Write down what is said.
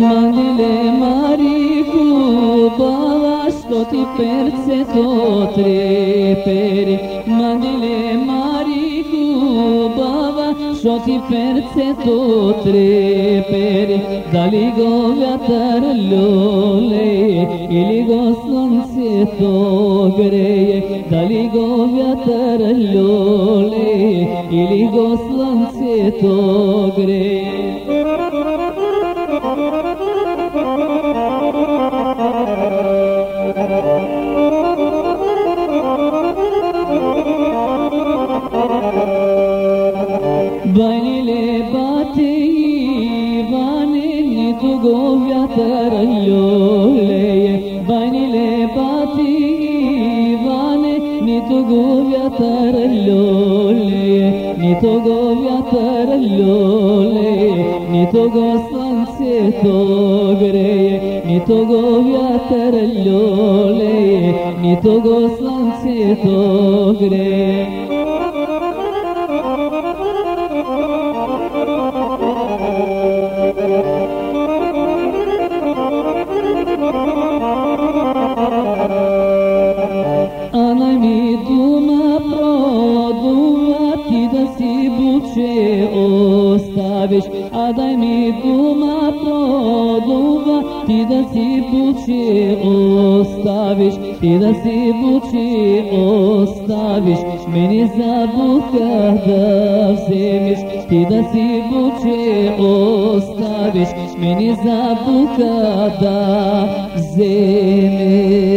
Μαγλίλε Μαρίκου, μπαλάς το τι πέρτσε το τρέπερι bava što ti perce to treperi Da li go vjatar ljole ili go sunce to greje Da li go vjatar ljole ili go sunce to greje vyatar llole Banile bate vane ni tu go vyatar llole Ni tu go vyatar llole Ni tu go sanse to gre Ni tu go vyatar ostaviš A daj mi duma produva ti da si buče ostaviš Ti da si buče ostaviš Meni za buka da vzemiš Ti da si buče ostaviš Meni za buka da vzemiš